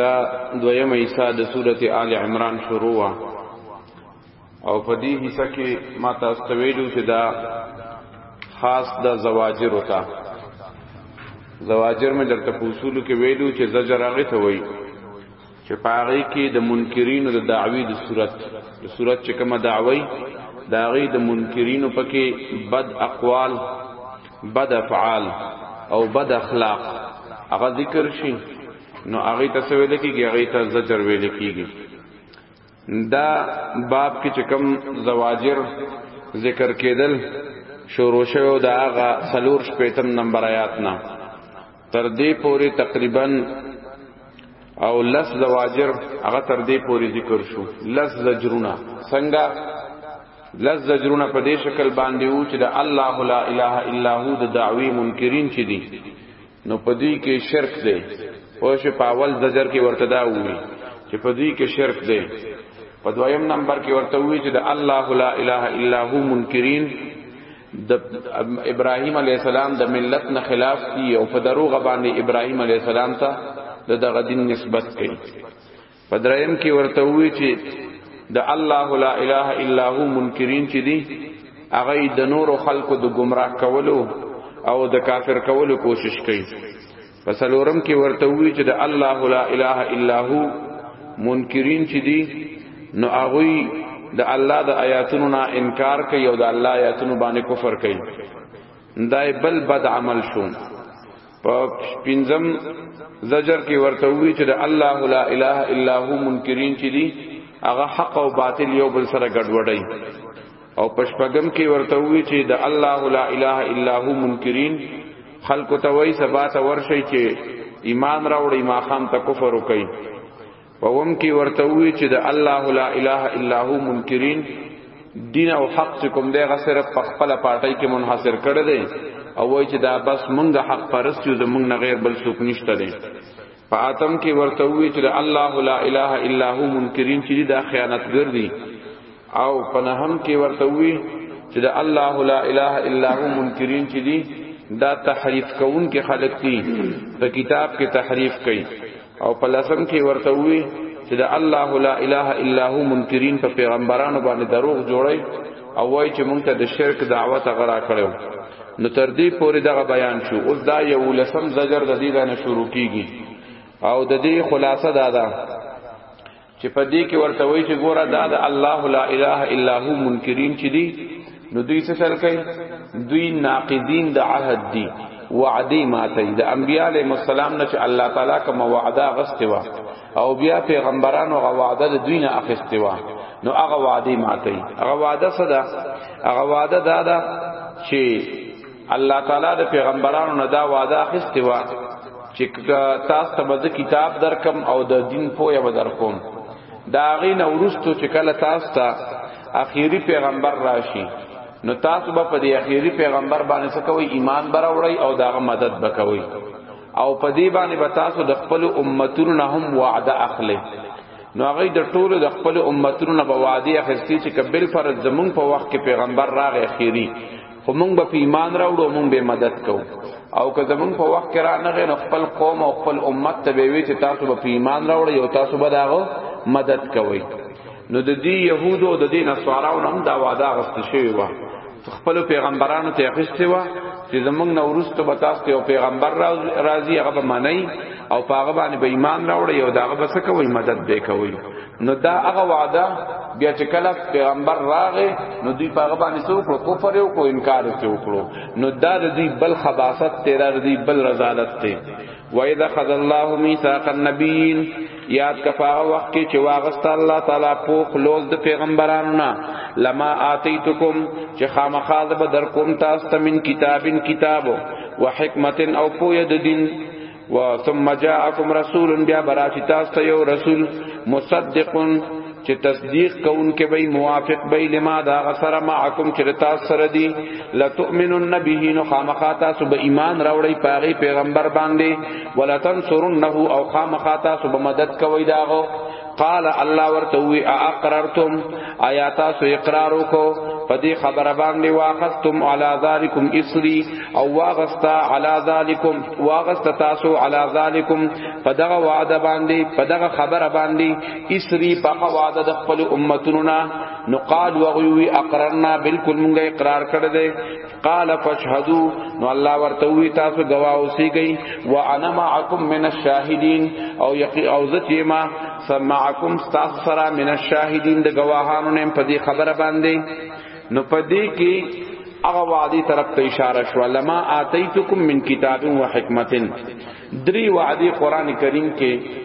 دا دویم ایسا د صورت آل عمران شروع وا او په دې حصہ کې ما تاسو ته ویلو چې دا خاص د زواجر وتا زواجر مې درته په اصول کې ویلو چې زجر هغه ته وایي چې پاره کې د منکرینو د دعوی د صورت د صورت چې کومه دعوی داغي د منکرینو پکې بد اقوال بد افعال او بد اخلاق هغه ذکر شي نو هغه ته څه ویل کیږي هغه ته زجر ویل کیږي دا باب کې چې کوم زواجر ذکر کېدل شروع شوه دا هغه سلور شپیتم نمبر آیات نه تر دې پورې تقریبا او لس زواجر هغه تر دې پورې ذکر شو لس زجرونه څنګه لس زجرونه په دې شکل باندې وو چې د الله لا اله الا هو د دعوی منکرین چې دي نو په دې کې شرک دی او چې په اول زجر کې ورته دا وی چې په دې کې شرک دی په دویم نمبر کې ورته وی چې د الله لا اله الا هو منکرین د ابراهيم عليه السلام د ملت نه خلاف دي او په دروغ باندې ابراهيم عليه السلام ته د دغه دین نسبت کوي په دریم کې ورته وی چې د الله لا اله الا هو منکرین چې دي هغه د نور خلقو د گمراه کولو او د کافر کولو کوشش کوي پسلورم کې ورته وی چې د الله لا اله الا هو منکرین چې دي نو هغه د الله د آیاتونو نه انکار کوي او د الله آیاتونو باندې کفر کوي دای بل بد عمل شو په پنځم زجر کې ورته وی چې د الله لا اله الا هو منکرین چې دي هغه حق او باطل یو بل سره ګډوډي او پشپغم کې ورته وی چې د الله لا اله الا هو منکرین خلق ته وای سبا ته ورشي چې ایمان راوړي ما خام ته کفر وکي ووم کې ورته وی چې د الله لا اله الا هو منکرین دین او حق چې کوم دی غسر په خپل پارټي کې منحصر کړی دی او وای چې دا بس مونږه حق پرست یو زمونږ نه غیر بل څوک نشته دی په اتم کې ورته وی چې الله لا اله الا هو منکرین چې دا خیانتګر دي او په نهم کې ورته وی چې دا الله لا اله الا هو منکرین چې دي دا تحریف کون کې خلق دي په کتاب کې تحریف کوي او په لسم کې ورته وی چې دا الله لا اله الا هو منکرین په پیغمبرانو باندې دروغ جوړي او وای چې مونږ ته د شرک دعوت غرا کړو نو تر دې پورې دغه بیان شو اوس دا یو لسم زجر د دې نه شروع کیږي او د دې خلاصه دا ده چې په دې کې ورته وایي چې ګوره دا د الله لا اله الا هو منکرین چې دي نو دوی څه چل کوي دوی ناقدین د عهد دي وعده ماته د انبیاء علیهم السلام نه چې الله تعالی کوم وعده غسته وا او بیا پیغمبرانو غو وعده د دوی نه اخیستې و نو هغه وعده ماته هغه وعده صدا هغه وعده دا ده چې الله تعالی د پیغمبرانو نه دا وعده اخیستې و چې تاسو ته د کتاب درکم او د دین پوهه به درکوم دا غي نو ورستو چې کله تاسو ته اخیری پیغمبر راشي نو تاسو به په دې اخیری پیغمبر باندې څه کوئ ایمان براوړی او داغه مدد وکوي او په دې باندې به تاسو د خپل امتونو نه هم وعده اخلي نو هغه د ټولو د خپل امتونو نه به وعده اخیستي چې کبل پر زمون په وخت کې پیغمبر راغی اخیری خو مونږ به په ایمان راوړو مونږ به مدد کوو او که زمون په وخت کې را نه غیر خپل قوم او خپل امت ته به وی چې تاسو به په ایمان راوړی او تاسو به داغو مدد کوئ نو د دې يهودو او د دې نصاراو هم دا وعده غوښته شوی و خپل پیغمبرانو ته اخیسته و چې زمنګ نو ورسته به تاسو ته پیغمبر راضي هغه به معنی او هغه باندې به ایمان راوړی او داغه بس کوي مدد به کوي نو دا هغه وعده بیا چې کله پیغمبر راغې نو دوی هغه باندې څو کړو کفر او کو انکار څو کړو نو دا د دې بل خباست تیرا د دې بل رزالت ته وَإِذَا خَذَ اللَّهُ مِيثَاقَ النَّبِيِّينَ یاد کفاغه وخت کې چې واغست الله تعالی پوخ لوز د پیغمبرانو نه لما آتیتکم چې خامخا به در کوم تاسو ته من کتابین کتابو وحکمت او پوی د دین و ثم جاءکم رسول بیا براشی تاسو ته یو رسول مصدق چې تصدیق کون کې به موافق به لما دا غسر معکم چې تاسو سره دی لتؤمنن به نو خامخا تاسو به ایمان راوړی پاغي پیغمبر باندې ولا تنصرنه او خامخا تاسو به مدد کوي داغو قال الله ورته وی اقررتم آیا تاسو اقرار وکړو په دې خبره باندې واخستم علی ذالکم اسری او واغستا علی ذالکم واغستا تاسو علی ذالکم په دغه وعده باندې په دغه خبره باندې اسری په حواده د خپل امتونو نه نو قال وغوی اقررنا بالکل مونږه اقرار کړ دې قال فشهدوا نو الله ورته وی تاسو گواه اوسې گئی وانا معکم من الشاهدین او یقی او زتی ما سمعکم تاسو سره من الشاهدین د گواهانو نه په دې خبره باندې نو په دې کې هغه وادي طرف ته اشاره شو لما اتیتکم من کتاب و حکمت دری وادي قران کریم کې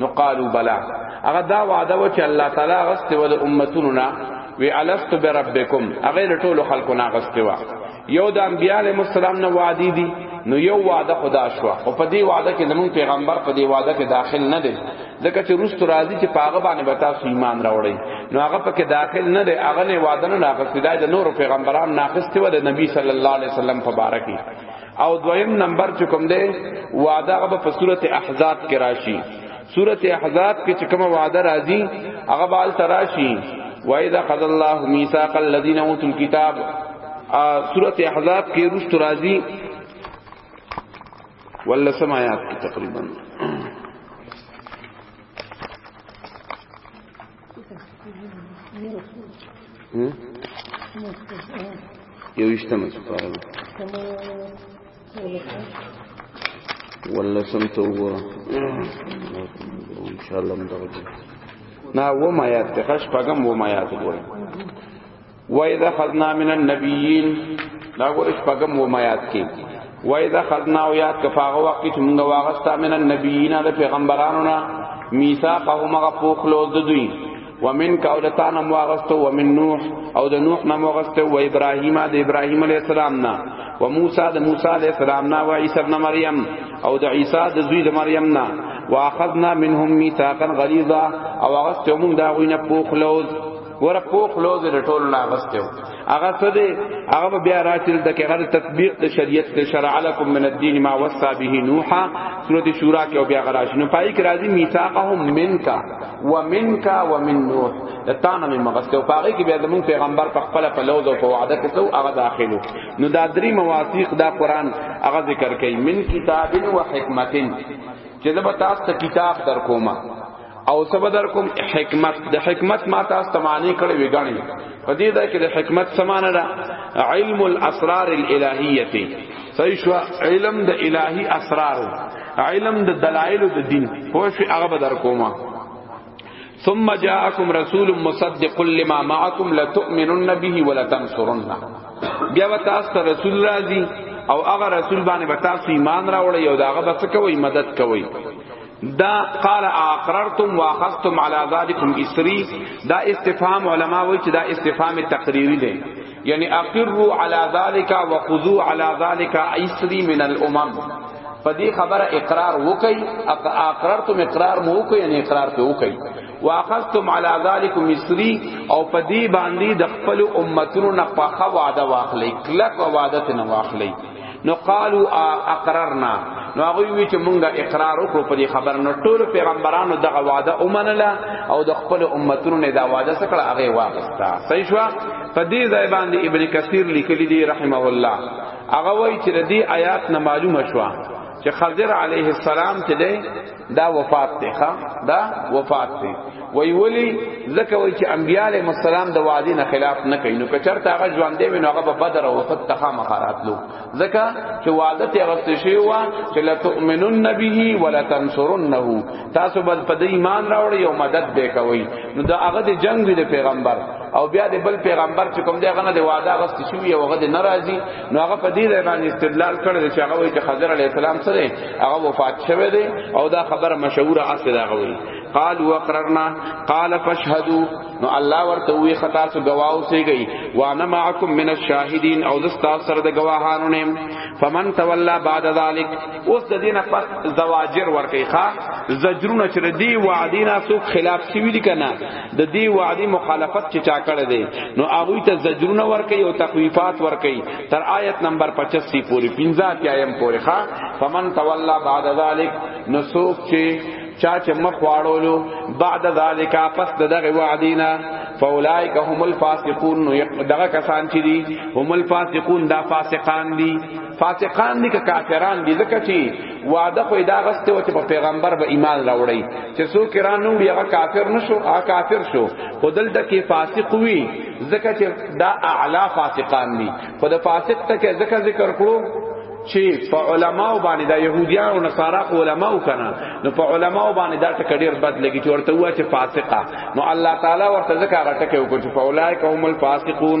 نو قالو بلا هغه دا وعده و چې الله تعالی غسته ول امتونو نا وی الست بربکم هغه له ټولو خلکو نا غسته وا یو د انبیاء علیهم السلام نه وعده دي نو یو وعده خدا شو او په دې وعده کې زمون پیغمبر په دې وعده کې داخل نه دی ځکه چې روس راضی چې پاغه باندې به تاسو ایمان راوړی نو هغه پکې داخل نه دی هغه نه وعده نه ناقص دی د نور پیغمبران ناقص دی د نبی صلی الله علیه وسلم په باره کې او دویم نمبر چې کوم دی وعده هغه په صورت احزاب کې راشي صورت احزاب کې چې کوم وعده راځي هغه بال تراشي وایذا قد الله میثاق الذين اوتوا الكتاب صورت احزاب کې رښت راځي ولا سمايات تقريبا یو اشتمه سپاره ولا سمت وګوره ان شاء الله مدغه نه و ما یاد ته خش پغم و ما یاد وګوره و اذا خذنا من النبیین دا ګور شپږم و ما یاد کی و اذا خذنا او یاد کفاغه وخت چې موږ واغستا من النبیین د پیغمبرانو نه میثاقهم غفوخلو د دوی ومن کاولتان هم واغستو ومن نوح او د نوح نم واغستو و ابراهیم د ابراهیم علیہ السلام نا و موسی د موسی علیہ السلام نا و عیسی ابن مریم او د عیسی د زوی د مریم نا واخذنا منهم میثاقا غلیظا او واغستو موږ دا غوینه پوخلوز ګوره پوخ لوز د ټول نه غستیو هغه څه دی هغه بیا راتل د کې غره تطبیق د شریعت د شرع لكم من الدين ما وصى به نوح سورۃ شورا کې بیا غراش نو پای کې راځي میثاقهم منکا ومنکا ومن نوح د تانه مې مغسته او پاره کې بیا د مون پیغمبر په خپل په لوز او په وعده کې سو هغه داخلو نو دا درې مواثیق دا قران هغه ذکر کوي من کتاب و حکمت چې زه به تاسو ته کتاب در کومه او سبدر کوم حکمت د حکمت ما تاسو ته معنی کړی وګڼي په دې دا کې د حکمت سمانه ده علم الاسرار الالهیه صحیح شو علم د الهی اسرار علم د دلایل د دین پوه شو هغه بدر کومه ثم جاءكم رسول مصدق لما معكم لتؤمنن به ولتنصرنه بیا و تاسو ته رسول راځي او هغه رسول باندې به تاسو ایمان راوړی او داغه به څه کوي مدد کوي دا قال اقررتم واخذتم على ذلكم اسري دا استفهام علما وای چې دا استفهام تقریری دی یعنی اقروا على ذلك وخذوا على ذلك اسري من الامم په دې خبره اقرار وکي اقررتم اقرار مو وکي یعنی اقرار په وکي واخذتم على ذلك مصری او په دې باندې د خپل امتونو نه پخا وعده واخلې کلک وعده نه واخلې نو قالو اقررنا نو هغه وی چې مونږه اقرار وکړو په دې خبر نو ټول پیغمبرانو دغه وعده ومنله او د خپل امتونو نه دا وعده سکړه هغه واغستا صحیح شو په دې ځای باندې ابن کثیر لیکلی دی رحمه الله هغه وی چې دې آیات نه معلومه شو چې خضر علیه السلام چې دا وفات ته ښا دا وفات ته وی ولی زکه وی چې انبیاء علیهم السلام د وعده نه خلاف نه کوي نو کچرته هغه ژوند دی نو هغه په بدر او وفات ته مخارات لو زکه چې وعده ته غست شی و چې لا تؤمنون به ولا تنصرنه تاسو بل په ایمان راوړی او مدد به کوي نو دا هغه د جنگ دی پیغمبر او بیا د بل پیغمبر چې کوم دی هغه نه دی وعده غست شی او هغه ناراضي نو هغه په دې ځای باندې استدلال کړی چې هغه وایي چې خضر علی السلام سره هغه وفات شوه دی او دا خبره مشهوره اصل هغه وایي قال وقررنا قال فاشهدوا نو الله ورته وی خطا سو گواو سی گئی وانا معکم من الشاهدین او دستا سره د گواهانو نیم فمن تولا بعد ذلك اوس د دینه پس زواجر ورکی ښا زجرونه چر دی وعدینا سو خلاف سی ویل کنا د دې وعده مخالفت چې چا کړی دی نو هغه ته زجرونه ورکي او تخویفات ورکي تر آیت نمبر 85 پوری 15 کې ایم پوری ښا فمن تولا بعد ذلک نو سوک چې چا چې مخ واړولو بعد ذالک پس دغه وعدینا فاولائک هم الفاسقون دغه کسان چې دي هم الفاسقون دا فاسقان دي فاسقان دي که کافران دي ځکه چې وعده خو دا غسته و چې په پیغمبر به ایمان راوړی چې څوک کرانو دی هغه کافر نشو هغه کافر شو خو دلته کې فاسق وی ځکه چې دا اعلی فاسقان دي خو د فاسق ته کې ذکر ذکر کړو چې په علماو باندې دا يهوديان او نصارا علماو کنه نو په علماو باندې دا ټک ډیر بد لګی چې ورته وای چې فاسقه نو الله تعالی ورته ځکه راټکه وکړي چې فولای قوم الفاسقون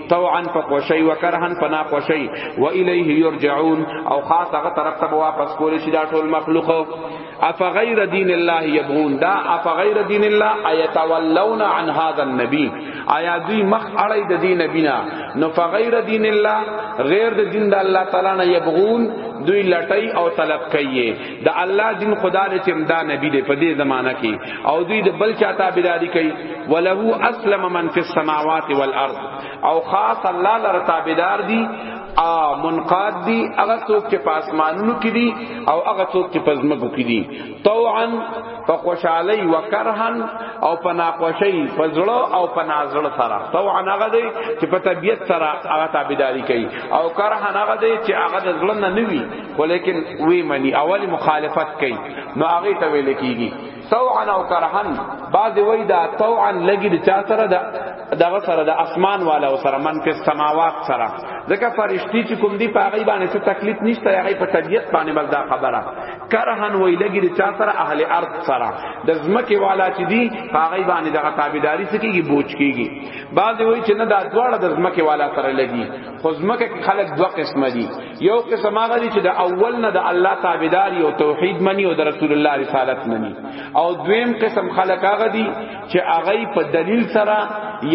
طوعا فقوشی وکرهن فنا قوشی و الیه یرجعون او خاص هغه طرف ته واپس کول شي دا ټول مخلوق اف غیر دین الله یبغون دا اف غیر دین الله ایتولون عن هذا النبی آیا دوی مخ اړی د دین بنا نو فغیر دین الله غیر د دین د الله تعالی نه یبغون دوی لټی او طلب کوي د الله دین خدا دې چې دا نبی دې په دې زمانہ کې او دوی د بل چا تابعداري کوي وله اسلم من فی السماوات والارض او خاص الله لپاره تابعدار دي ا منقاد دي هغه څوک چې پاسمانونو کې دي او هغه څوک چې پزمکو کې دي طوعا فخوشالي وکرها او پناخوشي فزړه او پنازړه سره طوعا هغه دي چې په طبيعت سره هغه تابعداري کوي او کرها هغه دي چې هغه ځلنه نوي ولیکن وی منی اول مخالفت کوي نو هغه ته ویل کیږي طوعا او کرهن بعض وی دا طوعا لګی د چا سره د دغه سره د اسمان والا سره من په سماوات سره ځکه فرشتي چې کوم دی په هغه باندې څه تکلیف نشته هغه په طبیعت باندې بل دا خبره کرهن وی لګی د چا سره اهل ارض سره د زمکه والا چې دی هغه باندې دغه تابعداري سکیږي بوج کیږي بعض وی چې نه دا دواړه د زمکه والا سره لګي خو زمکه خلک دوه قسم دي یو قسم هغه دي چې د اول نه د الله تابعداري او توحید مني او د رسول الله رسالت مني او دویم قسم خلک هغه دي چې هغه په دلیل سره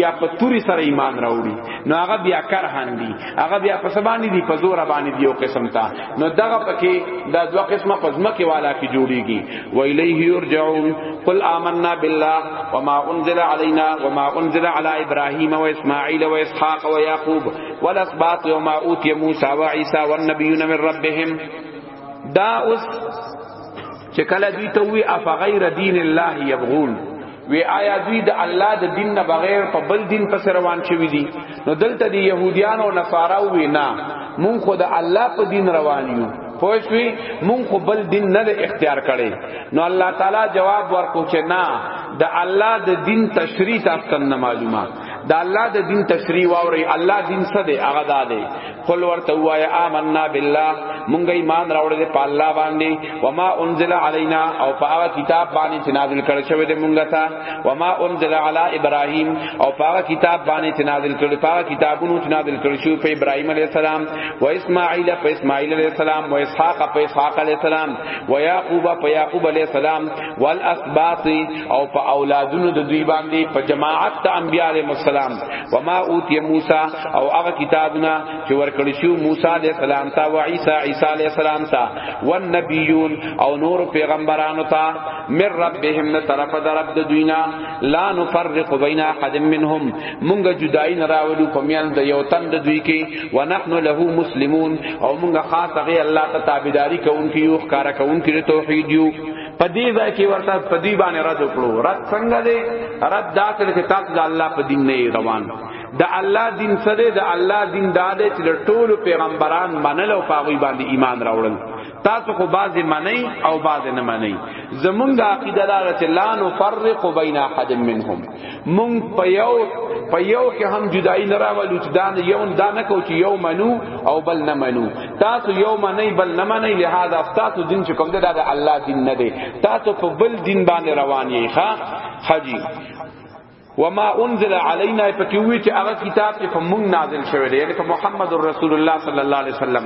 یا په توري سره ایمان راوړي نو هغه بیا کرهان دي هغه بیا په سبانه دي په زور باندې دی یو قسم تا نو دغه پکې دا دوه قسمه پزما کې والا کې جوړيږي و الیه یرجعون قل آمنا بالله وما انزل علينا وما انزل على ابراهيم واسماعيل واسحاق ويعقوب والاسباط یوم اوتی موسی و عیسی والنبیون من ربهم دا اوس چې کله دوی ته وی اف غیر دین الله یبغون وی آیا دوی د الله د دین نه بغیر په بل دین پس روان شوی دي نو دلته دی يهوديان او نصارا وی نه مون خو د الله په دین روان یو پوښوی مون خو بل دین نه اختیار کړي نو الله تعالی جواب ورکو چې نه د الله د دین تشریح تاسو نه معلومه دا الله د دین تشریح واوري الله دین څه دی هغه دا دی قل ورته وایا آمنا بالله مونږ ایمان راوړل په الله باندې وما انزل علينا او په هغه کتاب باندې چې نازل کړ شوی دی مونږ ته وما انزل على ابراهيم او په هغه کتاب باندې چې نازل کړ په هغه کتابونو چې نازل کړ شو په ابراهيم عليه السلام و اسماعيل په اسماعيل عليه السلام و اسحاق په اسحاق عليه السلام و يعقوب په يعقوب عليه السلام والاسباط او په اولادونو د دوی باندې په جماعت د انبیاء علیهم السلام وما اوتی موسی او هغه کتابونه چې ورکړی شو موسی علیه السلام ته او عیسی عیسی علیه السلام ته والنبیون او نور پیغمبرانو ته من ربهم نه طرف در رب د دوینا لا نفرق بین احد منهم مونږ جدای نه راولو په میان د یو تن د دوی کې ونحن له مسلمون او مونږ خاصه الله ته تابعداري کوونکي یو ښکارا کوونکي توحید یو په دې ځای کې ورته په دې باندې رد کړو رد څنګه دی رد دا کړ چې تاسو د الله په دین نه روان د الله دین سره د الله دین دا دی چې ټول پیغمبران منل او پاغوی باندې ایمان راوړل تاسو خو باز منی او باز نه منی زمونږ عقیده دا چې لا نفرق بین احد منهم مونږ په یو په یو کې هم جدائی نه راولو چې دا یو دا نه کو چې یو منو او بل نه منو تاسو یو منئ بل نه منئ لہذا تاسو دین چې کوم دا د الله دین نه دی تاسو په بل دین باندې روان یې ښا حجی وما انزل علينا پکې وی چې هغه کتاب چې په مونږ نازل شوی دی یعنی په محمد رسول الله صلی الله علیه وسلم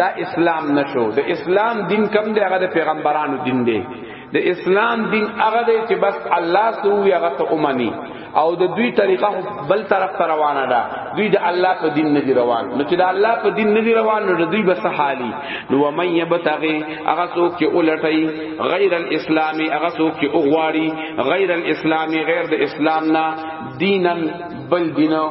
دا اسلام نشو د اسلام دین کم دی هغه د پیغمبرانو دین دی د اسلام دین هغه دی چې بس الله سو وی هغه ته اومني او د دوی طریقه بل طرف ته روانه ده دوی د الله په دین نه دی روان نو چې د الله په دین نه دی روان نو دوی بس حالي نو من یبتغي هغه څوک چې ولټي غیر الاسلام هغه څوک چې اوغواړي غیر الاسلام غیر د اسلام نه دینن بل دینو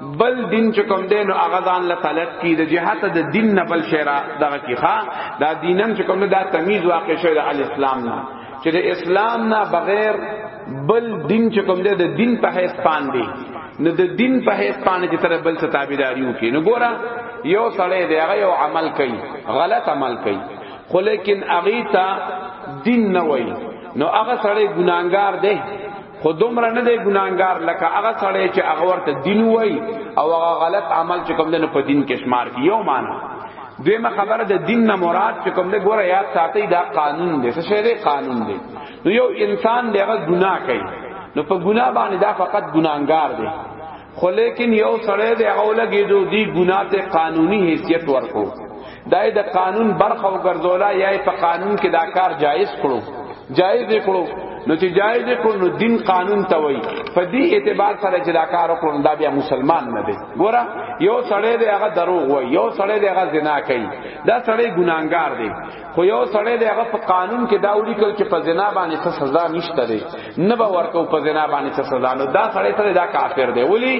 بل دین چې کوم دین او هغه ځان له طلب کی د جهات د دین نه بل شرع دغه کی ښا دا دینم چې کوم دا تمیز واقع شوی د اسلام نه چې د اسلام نه بغیر بل دین چې کوم دی د دین په حیث باندې نو د دین په حیث باندې چې تر بل څه تابعداري وکړي نو ګوره یو سړی دی هغه یو عمل کوي غلط عمل کوي خو لیکن هغه ته دین نه وایي نو هغه سړی ګناګار دی خو دومره نه دی ګناګار لکه هغه سړی چې هغه ورته دین وای او هغه غلط عمل چې کوم دنه په دین کې شمار کی یو معنا دیمه خبره د دین نه مراد چې کوم له ګوره یاد ساتي دا قانون دی څه شی دی قانون دی نو یو انسان دغه ګناه کوي نو په ګناه باندې دا فقط ګناګار دی خو لیکن یو سړی د هغه لګېدو دی ګناه ته قانوني حیثیت ورکو دای د قانون برخه وګرځولا یا په قانون کې دا کار جایز کړو جایز کړو نو چې جایز کړو نو دین قانون ته وای په دې اعتبار سره چې دا کار وکړو دا بیا مسلمان نه دی ګوره یو سړی دی هغه دروغ وای یو سړی دی هغه زنا کوي دا سړی ګناګار دی خو یو سړی دی هغه په قانون کې دا ولیکل چې په زنا باندې څه سزا نشته دی نه به ورکو په زنا باندې څه سزا نو دا سړی ته دا کافر دی ولی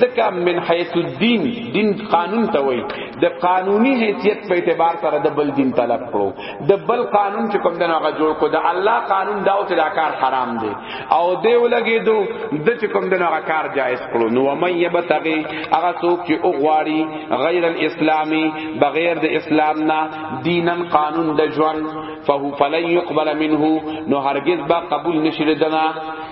ځکه من حیث الدین دین قانون ته وای د قانوني حیثیت په اعتبار سره د بل دین طلب کړو د بل قانون چې کوم دنه هغه جوړ کو د الله قانون دا او چې دا کار حرام دی او دی ولګي دو د چې کوم دنه هغه کار جائز کړو نو مې یبتغي هغه څوک چې او غواړي غیر الاسلامي بغیر د اسلام نه دینا قانون د ژوند فهو فلن يقبل منه نو هرگز با قبول نشي دنا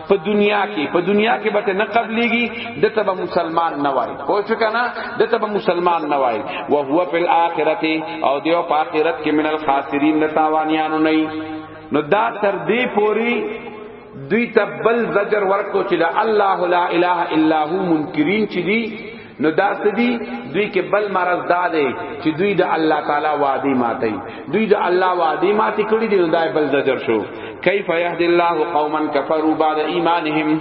په دنیا کې په دنیا کې به نه قبليږي د تب مسلمان نه وای خو څه کنه د تب مسلمان نه وای او هو په الاخرت او دیو په اخرت کې من الخاسرین نه تاوانیانو نه نو دا تر دې پوری دوی تبل زجر ورکو چې الله لا اله الا هو منکرین چې دی نو دا سدی دوی کې بل مرض دا دی چې دوی د الله تعالی وادي ماتي دوی د الله وادي ماتي کړی دی نو دا بل زجر شو کیف یهد الله قوما کفروا بعد ایمانهم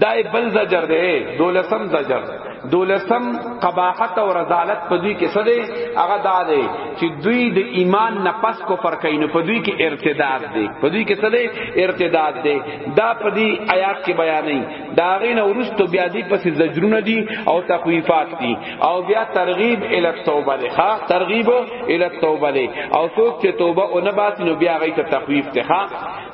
دا بل زجر دی دولسم زجر دولسم قباحت او رضالت په دوی کې څه دی هغه دا دی چې دوی د ایمان نه پس کو فرق کین په دوی کې ارتداد دی په دوی کې څه دی ارتداد دی دا په دې آیات کې بیان نه دا غین ورستو بیا دی پس زجرونه دی او تخویفات دی او بیا ترغیب ال توبه دی ها ترغیب ال توبه دی او څوک چې توبه او نه باس نو بیا غی ته تخویف دی ها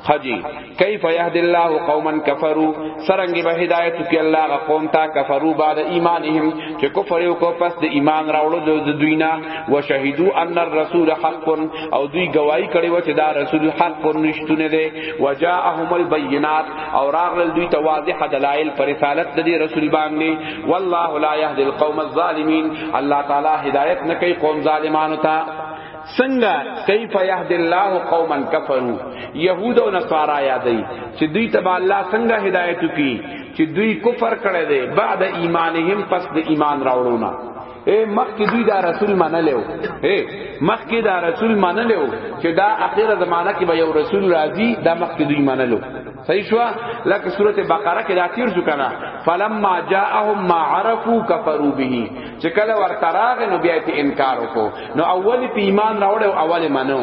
حجی کیف یهد الله قوما کفروا سرنګ به هدایت کی الله غ قوم تا کفروا بعد ایمانهم چې کفر یو کو پس د ایمان راوړو د دوی نه وشهدو ان الرسول حق او دوی گواہی کړي و چې دا رسول حق نشتونه دی وجاءهم البینات او راغل دوی ته واضح دلائل پر رسالت د دې رسول باندې والله لا يهدي القوم الظالمين الله تعالی هدایت نه کوي قوم ظالمانو ته څنګه کیف یهد الله قوما کفروا یهود او نصارا یادی چې دوی ته الله څنګه هدایت کی چې دوی کفر کړی دی بعد ایمانهم پس د ایمان راوړونه اے مخکې دوی دا رسول منلو اے مخکې دا رسول منلو چې دا اخیره زمانہ کې به یو رسول راځي دا مخکې دوی منلو صحیح شو لکه سورته بقره کې دا تیر شو کنه فلما جاءهم ما عرفوا كفروا به چې کله ورته راغ نو بیا ته انکار وکړو نو اول په ایمان راوړ او اول منو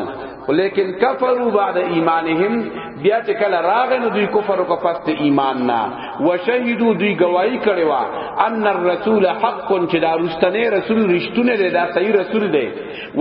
ولیکن کفروا بعد ایمانهم بیا چې کله راغ نو دوی کفر وکړ پس د ایمان نه وشهدو دوی گواہی کړي وا ان الرسول حق چې دا رستنه رسول رښتونه دی دا صحیح رسول دی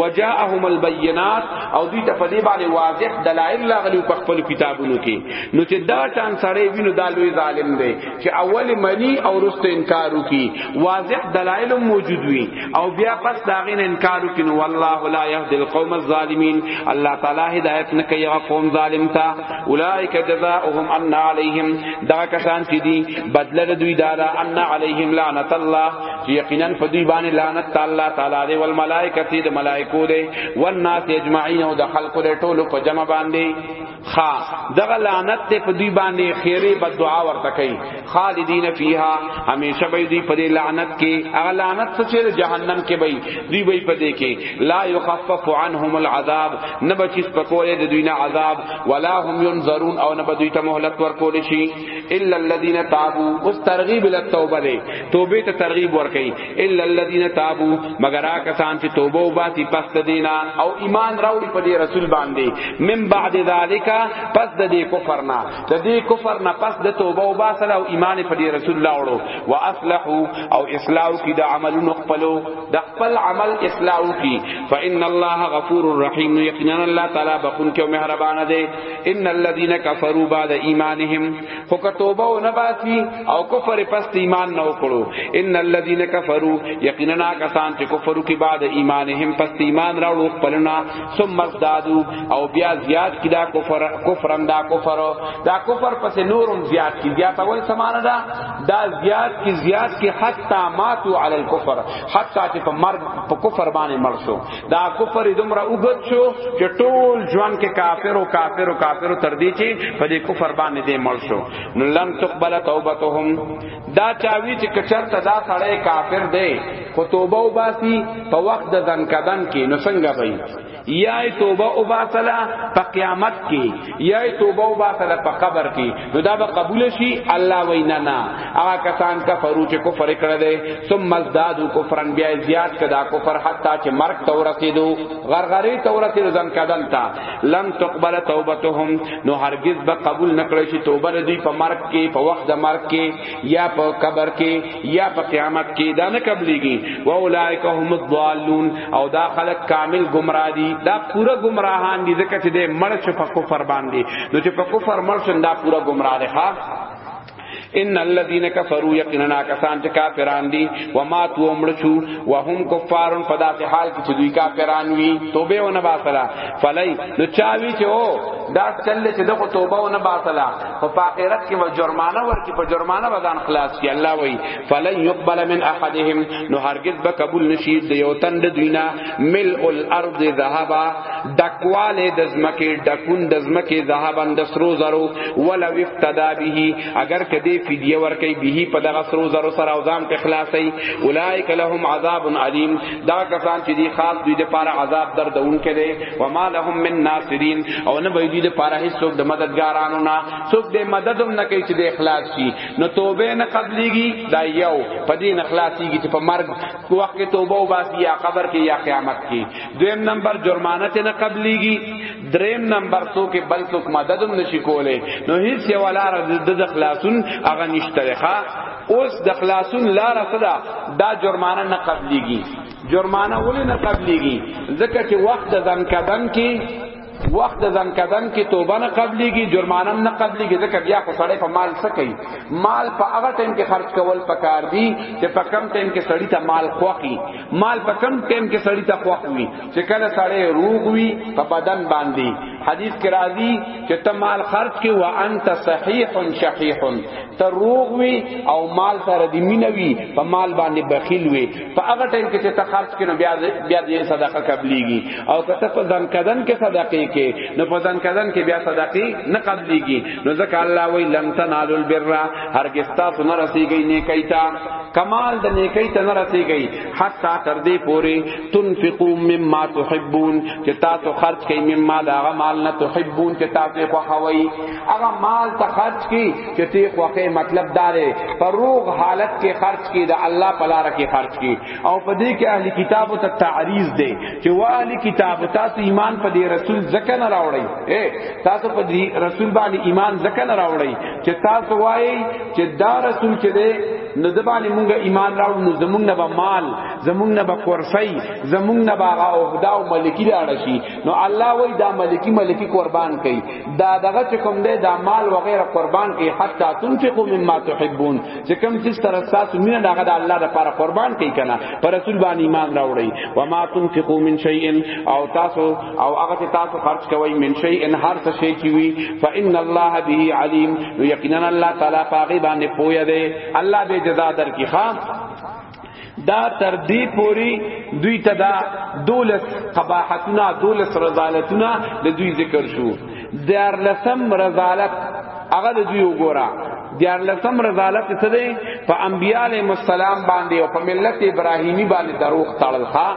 وجاءهم البینات او دوی ته په دې باندې واضح دلایل لاغلی په خپل کتابونو کې نو چې دا ټان سړی وینو دا لوی ظالم دی چې اول منی او رست انکار وکي واضح دلایل موجود وي او بیا پس داغین انکار وکینو والله لا يهدي القوم الظالمين الله تعالی هدایت نه کوي هغه قوم ظالم ته اولئک جزاؤهم ان عليهم دا کسان چې دي بدله دوی دارا ان عليهم لعنت الله چې یقینا په دوی باندې لعنت الله تعالی دی ول ملائکه دې ملائکو دې والناس اجمعین او د خلق دې ټولو په جمع باندې خا دغه لعنت ته په دوی باندې خیره بد دعا ورته کوي خالدین فیها همیشه به دوی په دې لعنت کې هغه لعنت څه چې جهنم کې وي دوی به په دې کې لا یخفف عنهم العذاب نه به چې پکوله د دوی نه عذاب ولا هم ينظرون او نه به دوی ته مهلت ورکول شي الا الذين تابوا واسترغب للتوبه توبه ته ترغیب ورکړي الا الذين تابوا مگر کسان چې توبه او باسی پس دینا او ایمان راوړي په دې رسول باندې من بعد ذالک پس د دې کفر نه د دې کفر نه پس د توبه او باسل او ایمان په دې رسول الله وړو واصلحوا او اصلاح کی د عملونو خپلو د خپل عمل اصلاح کی فان الله غفور رحیم یقینا الله تعالی بخون کې مهربان دی ان الذين كفروا بعد ایمانهم خو که توبه و نه باسی او کفر پس ایمان نه وکړو ان الذين كفروا یقینا کسان چې کفر وکي بعد ایمانهم پس ایمان راوړو خپلنا ثم ازدادوا او بیا زیات کړه کفر کفرن دا کفر دا کفر پس نورم زیات کی زیات اول سمانه دا دا زیات کی زیات کی حتا ماتوا علی الكفر حتا چې په مرګ په کفر باندې مړ شو دا کفر دومره وګت شو چې ټول ژوند کې کافر او کافر او کافر تر دې چې په دې کفر باندې دې مړ شو نو لن تقبل توبتهم دا چاوی چې کچرته دا سړی کافر دی خو توبه وباسي په وخت د ځن کدن کې نو څنګه وي یا توبه وباسلا په قیامت کې یای توبه او باسل په قبر کې نو دا به قبول شي الله وینا نه هغه کسان کفرو چې کفر کړه دې ثم ازدادو کفرن بیا زیات کدا کفر حتا چې مرګ ته ورسېدو غرغری ته ورسېدو ځن کدل تا لم تقبل توبتهم نو هرگز به قبول نکړي شي توبه دې په مرګ کې په وخت د مرګ کې یا په قبر کې یا په قیامت کې دا نه قبليږي و اولائک هم الضالون او دا خلق کامل گمراه دي دا پورا گمراهان دي ځکه چې د مړ چې په کفر باندې نو چې په کفر مړ شون دا پورا گمراه دي ها ان الذين كفروا يقينا کسان چې کافران دي و ما تو عمر شو وهم کفارون په داسې حال کې چې دوی کافران وي توبه ونه باسلا فلای نو چاوي چې او دا چل چې دغه توبه ونه باسلا خو په آخرت کې به جرمانه ورکي په جرمانه به ځان خلاص کی الله وای فلن يقبل من احدهم نو هرگز به قبول نشي د یو تن د دوینا ملء الارض ذهبا دکواله د زمکه دکون د زمکه ذهبا د سرو زرو ولا افتدا به اگر کدی فدیه ورکي به په دغه سرو زرو سره او ځان په خلاصي اولائک لهم عذاب علیم دا کسان چې دی خاص دوی د پاره عذاب دردون کړي وما لهم من ناصرین او نه به دوی د پاره هیڅ څوک د مددګارانو نه څوک د مدد هم نه کوي چې د اخلاص شي نو توبه نه قبليږي دا یو په دین اخلاصيږي چې په مرګ وخت کې توبه او باسي یا قبر کې یا قیامت کې دویم نمبر جرمانه ته نه قبليږي دریم نمبر تو کې بل څوک مدد هم نشي کولای نو هیڅ یو لار د اخلاصون هغه نشته ښه اوس د اخلاصون لار څه ده دا جرمانه نه قبليږي جرمانه ولې نه قبليږي ځکه چې وخت د ځان کدن کې وخت ځان کدن کې توبه نه قبليږي جرمانه نه قبليږي ځکه بیا خو سړی په مال څه کوي مال په هغه ټیم کې خرج کول پکار دي چې په کم ټیم کې سړی ته مال خوخي مال په کم ټیم کې سړی ته خوخوي چې کله سړی روغ وي په بدن باندې حدیث کې راځي چې ته مال خرج کې وانت صحیح شحیح ته روغ وي او مال سره دې مینوي په مال باندې بخیل وي په هغه ټیم کې چې ته خرج کینو بیا بیا دې صدقه قبليږي او که ته په ځان کدن کې صدقې کې نو په ځان کدن کې بیا صدقې نه قبليږي نو ځکه الله وی لن تنالوا البر هرگز تاسو نه رسیږئ نیکۍ ته کمال د نیکۍ ته نه رسیږئ حتا تر دې پوري تنفقوا مما تحبون چې تاسو خرج کړئ مما دا مال نه تحبون چې تاسو خوښوي هغه مال ته خرج کړئ کتی خوخه مطلب داره پر روغ حالت کې خرج کی دا الله پلا رکه خرج کی او په دې کې اهل کتابو ته تعریض دی چې وا اهل کتاب تاسو ایمان په دې رسول زکه نه راوړی اے تاسو په دې رسول باندې ایمان زکه نه راوړی چې تاسو وایي چې دا رسول چې دی نو د باندې مونږه ایمان راو نو زمونږ نه به مال زمونږ نه به کورسي زمونږ نه به هغه عہده او ملکی راړ شي نو الله وای دا ملکی ملکی قربان کړي دا دغه چې کوم دی دا مال و غیره قربان کی حتی تنفقوا مما تحبون چې کوم چې تر اساس مینه دغه د الله لپاره قربان کی کنه پر رسول باندې ایمان راوړی و ما تنفقوا من شیء او تاسو او هغه چې تاسو خرج کوی من شیء هر څه شی چې وی فان الله به علیم یقینا الله تعالی پاغي باندې پوهه دی الله به جزا درکې خام دا تر دې پوری دوی ته دا دولس قباحتنا دولس رضالتنا د دوی ذکر شو دیار لسم رضالت هغه د دوی وګوره دیار لسم رضالت څه دی په انبیاء علیهم السلام باندې او په ملت ابراهیمی باندې دروغ تړل ښا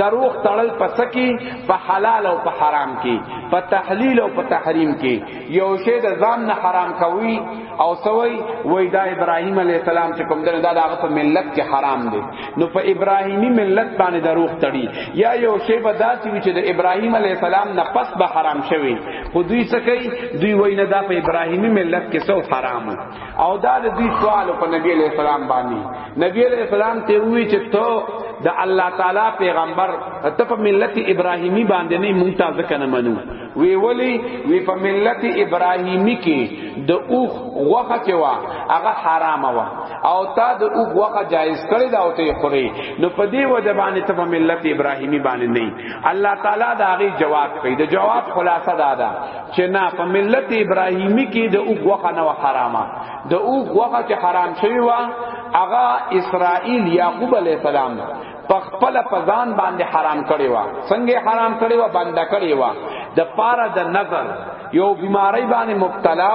دروغ تړل پس کی په حلال او په حرام کی په تحلیل او په تحریم کی یو شی د ځان نه حرام کوي او سوی وای دا ابراهیم علی السلام چې کوم دنه دا دغه په ملت کې حرام دی نو په ابراهیمی ملت باندې دروغ تړي یا یو شی به داسې وي چې د ابراهیم علی السلام نه پس به حرام شوی خو دوی څه کوي دوی وای نه دا په ابراهیمی ملت کې سو حرام او دا د دوی سوال په نبی علی السلام باندې نبی علی السلام ته وی چې ته د الله تعالی پیغمبر ته په ملت ابراهیمی باندې نه مونږ ځکه نه منو وی ولی وی په ملت ابراهیمی کې د اوخ غوخه چې وا هغه حرام وا او تا د اوخ غوخه جایز کړی دا او ته خوري نو په دې وجه باندې ته په ملت ابراهیمی باندې نه الله تعالی دا غي جواب کوي د جواب خلاصه دا ده چې نه په ملت ابراهیمی کې د اوخ غوخه نه حرامه د اوخ غوخه چې حرام شوی وا هغه اسرائیل یعقوب علیہ السلام په خپل پزان باندې حرام کړی و څنګه حرام کړی و بنده کړی و د پاره د نظر یو بیماری باندې مبتلا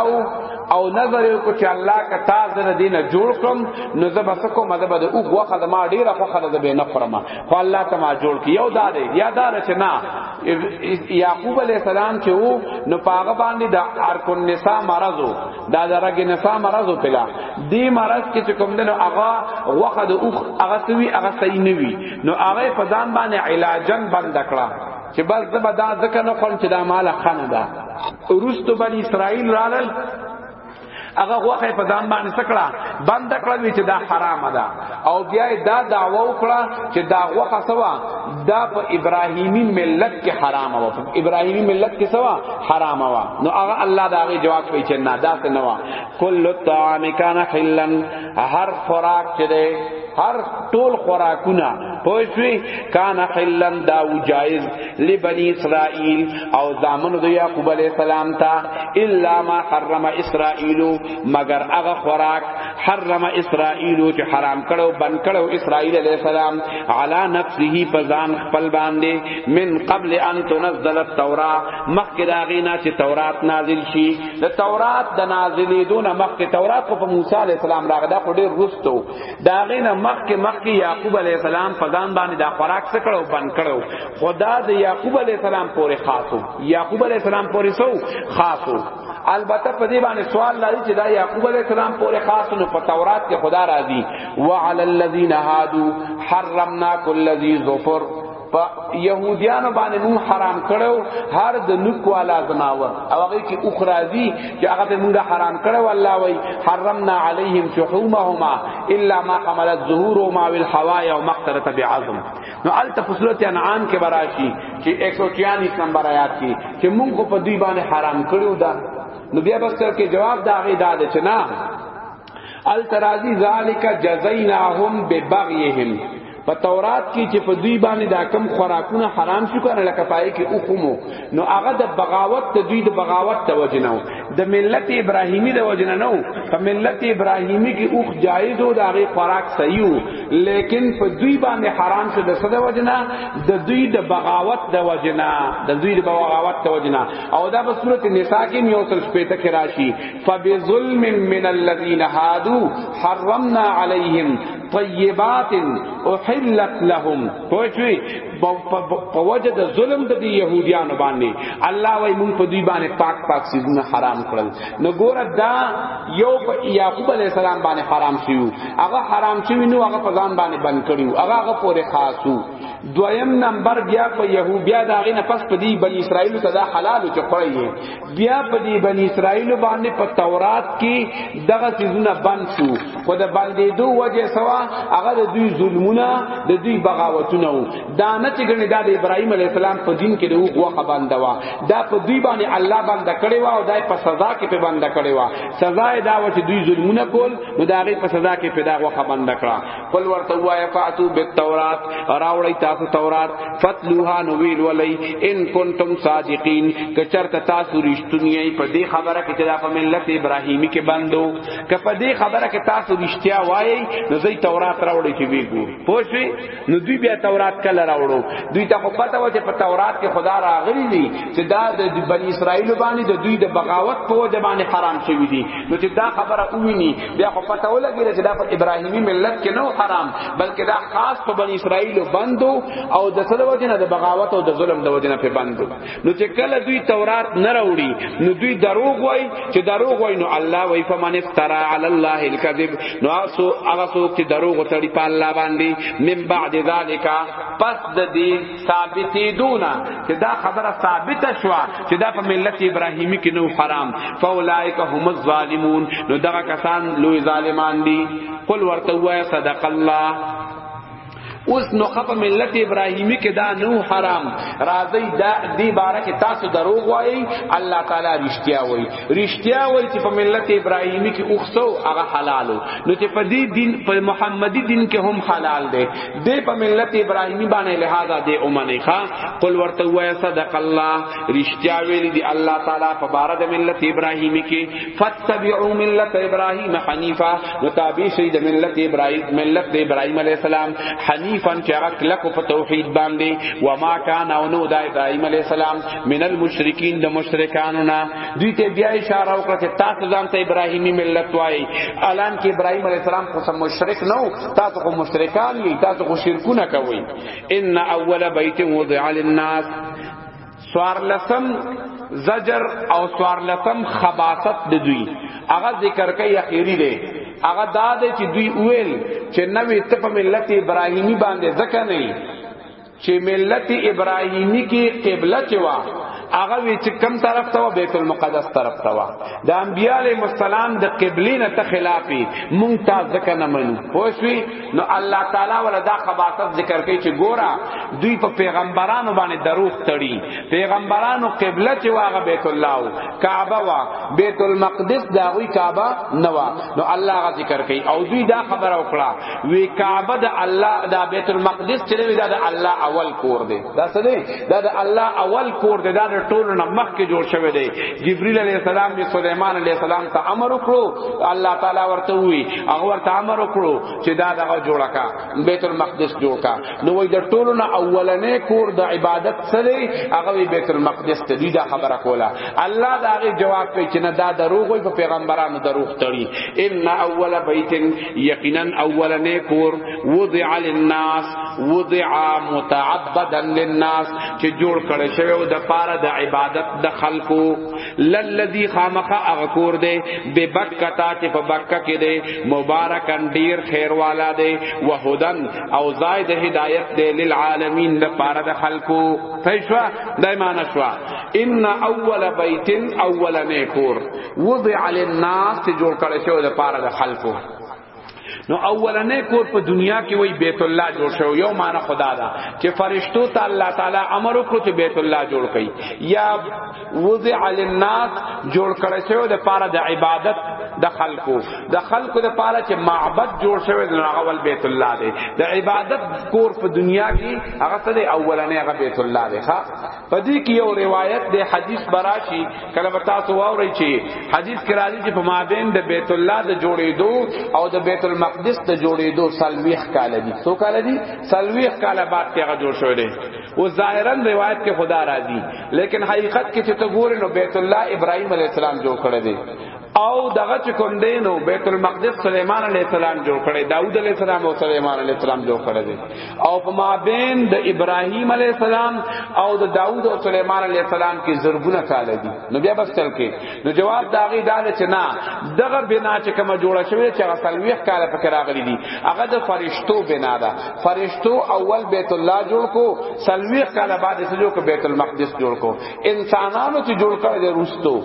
او نظر یو کو چې الله کا تاز نه دینه جوړ کړم نو زه بس کو مذهب د او غوخه د ما ډیره خو خله د به نه خرمه خو الله ته ما جوړ کی یو دار یا دار چې نه یعقوب علی السلام چې وو نو پاغه باندې د ارکن نساء مرض دا درګه نسا مرض پلا دی مرض کې چې کوم دنو هغه وخت د اوخ هغه سوي هغه صحیح نه وي نو هغه په ځان باندې علاجن بند کړه چې بس د بدا ځکه نه خپل چې دا مال خانه ده ورستو بنی اسرائیل رالل هغه وخت په ځان باندې سکړه بند کړه چې دا حرام ده او بیا دا دعوا وکړه چې دا غوخه سوا دا په ابراهیمی ملت کې حرام و په ابراهیمی ملت کې سوا حرام و نو هغه الله دا غي جواب کوي چې نه دا څه نه و کل الطعام کان حلا هر خوراک چې دی هر ټول خوراکونه پوښوي کان حلا دا جائز لبنی اسرائیل او زامن د یعقوب علی السلام ته الا ما حرم اسرائیل مگر هغه خوراک حرم اسرائیل چې حرام کړو بن کړو اسرائیل علیہ السلام علی نفسه پزان خپل باندې من قبل ان تنزل التوراۃ مخکې داغینا چې تورات نازل شي د تورات د نازلې دون مخکې تورات په موسی علیہ السلام راغ دا خو ډیر رستو داغینا مخکې مخکې یعقوب علیہ السلام پزان باندې دا خوراک څه کړو بن کړو خدا د یعقوب علیہ السلام پورې خاصو یعقوب علیہ السلام پورې سو خاصو البته په دې باندې سوال لري چې دا یعقوب علیه السلام پورې خاص نو په تورات کې خدا راضي وعلى الذين هادو حرمنا كل ذي ظفر په يهوديانو باندې مون حرام کړو هر د نوک والا زناور او هغه کې اخراجي چې هغه ته مونږه حرام کړو الله وای حرمنا عليهم شحومهما الا ما حملت ظهورهما والحوايا وما اختلط بعظم نو الته په صورت انعام کې براشي چې 146 نمبر آیات کې چې مونږ خو په دوی باندې حرام کړیو دا نو بیا بس تر کې جواب دا غي دا چې نه الترازی ذالک جزیناهم ببغیهم په تورات کې چې په دوی باندې دا کم خوراکونه حرام شو کنه لکه پای کې اوخمو نو هغه د بغاوت د دوی د بغاوت د وجنو د ملت ابراهیمی د وجنه نو په ملت ابراهیمی کې اوخ جایز او د هغه خوراک صحیح لیکن په دوی باندې حرام شو د صد وجنه د دوی د بغاوت د وجنه د دوی د بغاوت د وجنه او دا په صورت نساء کې یو تل شپته کې راشي فبظلم من الذين هادو حرمنا عليهم طيبات احلت لهم پوښوي په وجه د ظلم د دی يهوديانو باندې الله وای مونږ په دوی باندې پاک پاک سيزونه حرام کړل نو ګوره دا یو په يعقوب عليه السلام باندې حرام شیو هغه حرام شیو نو هغه په ځان باندې بند کړیو هغه هغه پورې خاصو دویم نمبر بیا په يهودیا دا غي نه پس په دی بنی اسرائیل ته دا حلال چې خړی بیا په دې بنی اسرائیل باندې په تورات کې دغه سيزونه بند شو خو د باندې دوه وجه سوا هغه د دوی ظلمونه د دوی بغاوتونه وو دا نه چې ګنې دا د ابراهيم عليه السلام په دین کې دوه غوخه بند وا دا په دوی باندې الله بند کړي وا او دای په سزا کې په بند کړي وا سزا دا و چې دوی ظلمونه کول نو دا غي په سزا کې پیدا غوخه بند کړه قل ورته وایا فاتو بالتورات راوړی تاسو تورات فتلوها نو ویل ولی ان کنتم صادقین کچرته تاسو رښتونی په دې خبره کې چې دا په ملت ابراهیمی کې بندو که په دې خبره کې تاسو رښتیا وایي نو زی تورات راوړی چې وی ګور پوښی نو دوی بیا تورات کله راوړو دوی ته خو پته و چې په تورات کې خدا راغلی دی چې دا د بنی اسرائیل باندې د دوی د بغاوت په وجه باندې حرام شوی دی نو چې دا خبره وویني بیا خو پته ولګی چې دا په ابراهیمی ملت کې نو حرام بلکې دا خاص په بنی اسرائیل بندو او د څه وجه نه د بغاوت او د ظلم د وجه نه په بندو نو چې کله دوی تورات نه راوړي نو دوی دروغ وای چې دروغ وای نو الله وای فمن افترا علی الله الكذب نو اسو هغه څوک چې دروغ وتړي په الله باندې من بعد ذالک پس د دې ثابتیدونا چې دا خبره ثابت شوا چې دا په ملت ابراهیمی کې نو حرام فاولائک هم الظالمون نو دا کسان لوی ظالمان دي قل ورته وای صدق الله اوس نو خپ ملت ابراهیمی کې دا نو حرام راځي دا دی بارا کې تاسو دروغ وایي الله تعالی رښتیا وایي رښتیا وایي چې په ملت ابراهیمی کې اوخسو هغه حلالو نو چې په دې دین په محمدي دین کې هم حلال دی دی په ملت ابراهیمی باندې لہذا دی اومنه ښا قل ورته وای صدق الله رښتیا ویل دی الله تعالی په بار د ملت ابراهیمی کې فتبعوا ملت ابراهیم حنیفا متابع شي د ملت ابراهیم ملت ابراهیم علی السلام حنیفا چې هغه کلک په توحید باندې و ما کان او نو د ابراهیم علی السلام من المشرکین د مشرکانو نه دوی ته بیا اشاره وکړه چې تاسو ځان ته ابراهیمی ملت وای الان کې ابراهیم علی السلام خو مشرک نه تاسو خو مشرکان یی تاسو خو شرکونه کوي ان اول بیت وضع للناس سوار لسم زجر او سوار لسم خباست د دوی هغه ذکر کوي اخیری دی هغه دا دی چې دوی ویل چې نوې تپ ملت ابراهیمی باندې ځکه نه چې ملت ابراهیمی کې قبله چوا هغه وی چې کم طرف ته بیت المقدس طرف ته وا د انبیاء علیهم السلام د قبلین ته خلافی مونږ تا ځکه نه منو پوښوی نو الله تعالی ولا دا خباثت ذکر کوي چې ګورا دوی په پیغمبرانو باندې دروغ تړي پیغمبرانو قبله چې واغه بیت الله او کعبه وا بیت المقدس دا وی کعبه نه وا نو الله غ ذکر کوي او دوی دا خبره وکړه وی کعبه د الله د بیت المقدس چې وی دا د الله اول کور دی دا څه دی دا د الله اول کور دی دا د ټولو نه مخکې جوړ شوی دی جبرئیل علیه السلام دی سليمان علیه السلام ته امر وکړو الله تعالی ورته وی هغه ورته امر وکړو چې دا دغه جوړه کا بیت المقدس جوړ کا نو وی د ټولو نه اولنې کور د عبادت سره هغه بیت المقدس ته دی دا خبره کوله الله دا غي جواب کوي چې نه دا دروغ وي په پیغمبرانو دروغ تړي ان اول بیت یقینا اولنې کور وضع للناس وضع متعبدا للناس چې جوړ کړي شوی او د پاره د عبادت د خلقو للذي خامخه هغه کور دی به بکتا چې په بکا کې دی مبارکان ډیر خیر والا دی وهدن او زائد هدایت دی للعالمین د پاره د خلقو فیشوا دایمانه شوا ان اول بیت اولنې کور وضع للناس چې جوړ کړی شو د پاره د خلکو نو اولنې کور په دنیا کې وای بیت الله جوړ شو یو معنی خدا دا چې فرشتو ته الله تعالی امر وکړو چې بیت الله جوړ کړي یا وضع للناس جوړ کړی شو د پاره د عبادت د خلکو د خلکو د پاره چې معبد جوړ شوی د اول بیت الله دی د عبادت کور په دنیا کې هغه ته اولنې هغه بیت الله دی ها پدې کې یو روایت دی حدیث براشي کله به تاسو واورئ چې حدیث کې راځي چې په مابین د بیت الله د جوړېدو او د بیت المقدس د جوړېدو سلويخ کال دي څو کال دي سلويخ کال بعد کې هغه جوړ شوی دی او ظاهرا روایت کې خدا راضي لیکن حقیقت کې چې ته ګورې نو بیت الله ابراهیم علی السلام جوړ کړی دی او دغه چې کوم دی نو بیت المقدس سليمان عليه السلام جوړ کړی داوود عليه السلام او سليمان عليه السلام جوړ کړی دی او په مابین د ابراهيم عليه السلام او د داوود او سليمان عليه السلام کې زرګونه کال دي نو بیا بس تل کې نو جواب داغي دال چې نه دغه بنا چې کوم جوړه شوی چې هغه سلويخ کال په کې راغلي دي هغه د فرشتو بنا ده فرشتو اول بیت الله جوړ کو سلويخ کال بعد سجو کو بیت المقدس جوړ کو انسانانو چې جوړ کړی دی روستو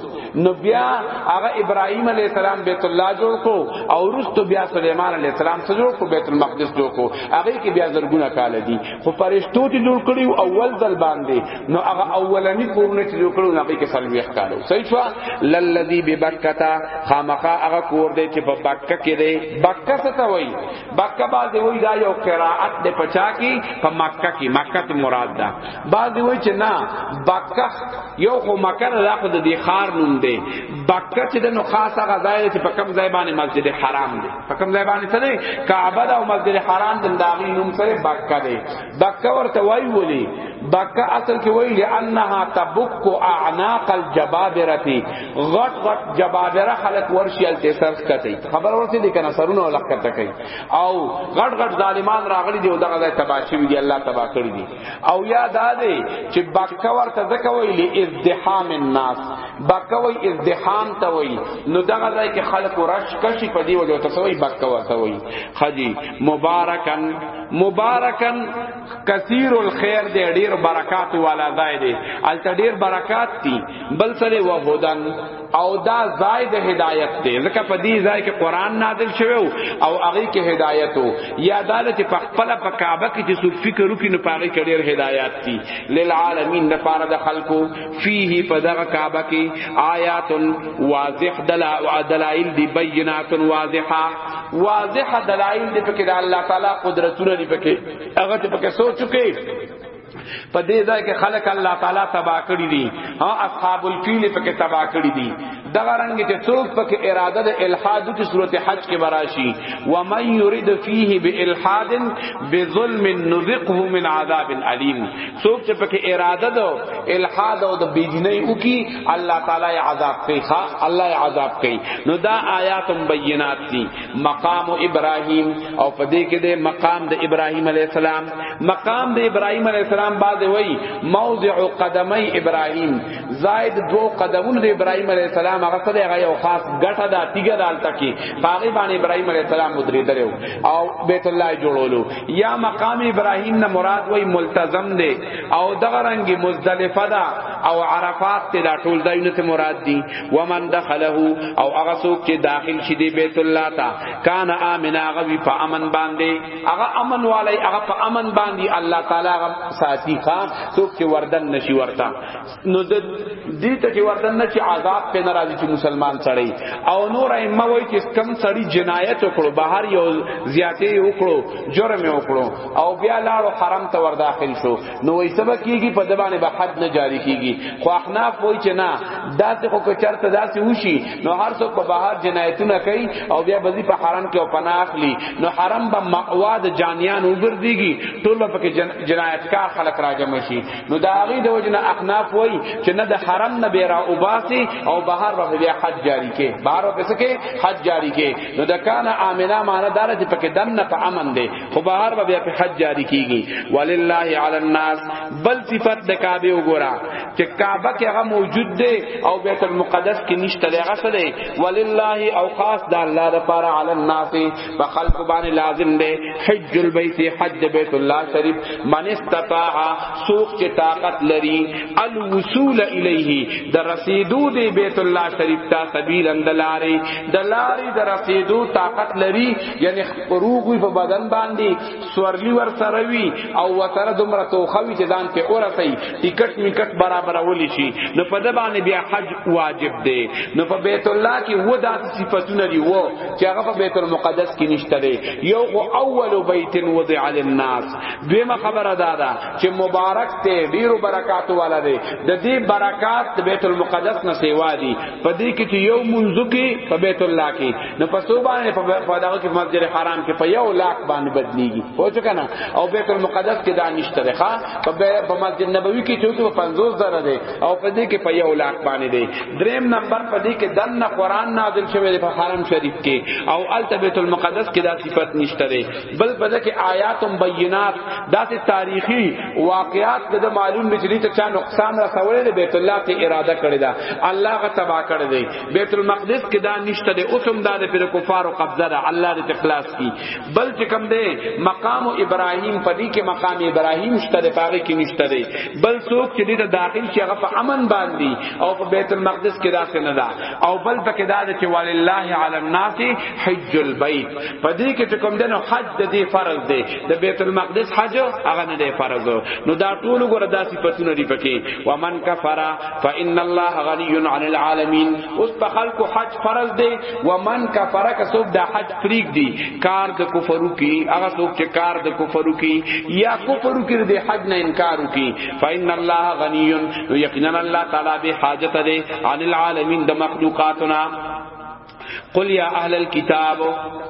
نو بیا هغه ابراهیم علی السلام بیت الله جوړ کو او رستو بیا سليمان علی السلام سره جوړ کو بیت المقدس جوړ کو هغه کې بیا زرګونه کال دي خو فرشتو ته جوړ کړی اول ځل باندې نو هغه اولنی کورونه چې جوړ کړو هغه کې سلويخ کالو صحیح شو للذي ببکتا خامخا هغه کور دی چې په بکه کې دی بکه څه ته وایي بکه باز وایي دا یو قرائت دی پچا کې په مکه کې مکه مراد ده باز وایي چې نه بکه یو خو مکه نه دا خو د دې خار نوم دی بکه چې د نو خاصه غځای چې په کم ځای باندې مسجد حرام دی په کم ځای باندې سره کعبه او مسجد حرام د داغي نوم سره بکه دی بکه ورته وای ولی بکه اصل کې وای لانها تبک اعناق الجبابره غټ غټ جبابره خلق ورشي الته سر کته خبر ورته دي کنه سرونه ولخ کته کوي او غټ غټ ظالمان راغلي دی او دغه ځای تباشي وی الله تبا کړی دی او یا دا دی چې بکا ورته ځکه ویلي ازدحام الناس بکا وی ازدحام ته وی نو دغه ځای کې خلق رش کشي په دی وجه ته سوی بکا ورته وی خجی مبارکن مبارکن کثیر الخير دی ډیر برکات والا ځای دی الته ډیر برکات دي بل سره وهدن او دا ځای د هدایت دی ځکه په دې ځای کې قران نازل شوی او هغه کې هدایت وو یا عدالت په خپل په کعبه کې چې څوک فکر وکړي نو پاره کې ډېر هدایت دي للعالمین د پاره د خلقو فيه په دغه کعبه کې آیات واضح دلائل دی بینات واضحه واضح دلائل دی پکې د الله تعالی قدرتونه دی پکې هغه ته پکې سوچ کې په دې ځای کې خلق الله تعالی تبا کړی دي او اصحاب الفیل په کې تبا کړی دي دغه رنگ چې څوک په کې اراده د الحاد د صورت حج کې براشي و من یرید فیه بالحاد بظلم نذقه من عذاب الیم څوک چې په کې اراده د الحاد او د بیدینی او کی الله تعالی عذاب کوي الله عذاب کوي نو دا آیات بینات دي مقام ابراهیم او په دې کې د مقام د ابراهیم علی السلام مقام د ابراهیم علی السلام بعد وی موضع قدمی ابراهیم زائد دو قدمون د ابراهیم علی السلام هغه سره هغه یو خاص غټه دا تیګه دالته کې هغه باندې ابراهیم علی السلام مدری درو او بیت الله جوړولو یا مقام ابراهیم نه مراد وی ملتزم دی او دغه رنگي مزدلفه دا او عرفات ته دا ټول دایونه مراد دي ومن دخله او هغه څوک چې داخل شي دی بیت الله تا کان امن هغه وی په امن باندې هغه امن والی هغه په امن باندې الله تعالی هغه ساتي ښا څوک چې وردن نشي ورتا نو د دې ته چې وردن نشي عذاب په ناراضي چې مسلمان سړی او نور ائمه وای چې کم سړی جنایت وکړو بهر یو زیاتې وکړو جرم وکړو او بیا لاړو حرم ته ور داخل شو نو وای سبا کیږي په دبانې به حد نه جاری کیږي خو احناف وای چې نه داسې خو کچرته داسې وشي نو هر څوک په بهر جنایتونه کوي او بیا بزی په حرم کې او پناه اخلي نو حرم به مأوا د جانیان وګرځيږي ټول په کې جن... جنایتکار خلک راجم شي نو دا هغه د وجنه احناف وای چې نه د حرم نه بیرا وباسي او بهر به بیا حد جاری کې بهر به څه کې حد جاری کې نو د کان امنه معنی دار چې پکې دم نه په امن دی خو بهر به بیا په حج جاری کیږي ولله علی الناس بل صفت د کعبه وګوره چې کعبه کې هغه موجود دی او بیت المقدس کې نشته دی هغه څه دی ولله او خاص د الله لپاره علی الناس په خلق باندې لازم دی حج البیت حج بیت الله شریف من استطاع سوق چې طاقت لري الوصول الیه د رسیدو دی بیت الله شریف ته سبیل اندلاری د لاری د رسیدو طاقت لري یعنی روغوی په بدن باندې سورلی ور سره وی او وسره دومره توخوي چې ځان په اور سي ټیکټ میکټ برابرول شي نو په د باندې بیا حج واجب دی نو په بیت الله کې و داسې صفاتونه دی وو چې هغه په بیت المقدس کې نشته دی یو خو اول بیت وضع للناس دیمه خبره ده دا چې مبارک ته ډیرو برکات والا دی د دې برکات بیت المقدس نه سیوا دی په دې کې چې یو منځ کې په بیت الله کې نو په سو باندې په دغه کې مسجد حرام کې په یو لاک باندې بدلیږي پوه شو کنه او بیت المقدس کې دا نشته ده په مسجد نبوي کې چې په 50 زره ده او په دې کې په یو لاک باندې ده دریم نمبر په دې کې دنه قران نازل شوی په حرم شریف کې او الته بیت المقدس کې دا صفت نشته ده بل په دې کې آیات بینات داسې تاریخي واقعات د معلوم بجلی ته چا نقصان رسولې بیت الله ته اراده کړی دا الله غ تبا کړی دی بیت المقدس کې دا نشته دی اوس هم دا د پر کفارو قبضه ده الله دې تخلاص کی بل چې کم دی مقام ابراهیم په دې کې مقام ابراهیم شته دی پاره کې نشته دی بل څوک چې دې داخل شي هغه په امن باندې او په بیت المقدس کې داسې نه ده او بل پکې دا چې ولله علی الناس حج البیت په دې کې چې کوم دنو حج د دې فرض دی د بیت المقدس حج هغه نه دی فرض نو دا ټول ګره صفاتونه دی پکې ومن کفر فان الله غنی عن العالمین اوس په خلق حج فرض دی ومن کفر که څوک د حج فریق دی کار د کفرو کی هغه څوک چې کار د کفرو کی یا کفرو کی د حج نه انکار کی فان الله غنی یقینا الله تعالی به حاجت دی عن العالمین د مخلوقاتنا قل یا اهل الكتاب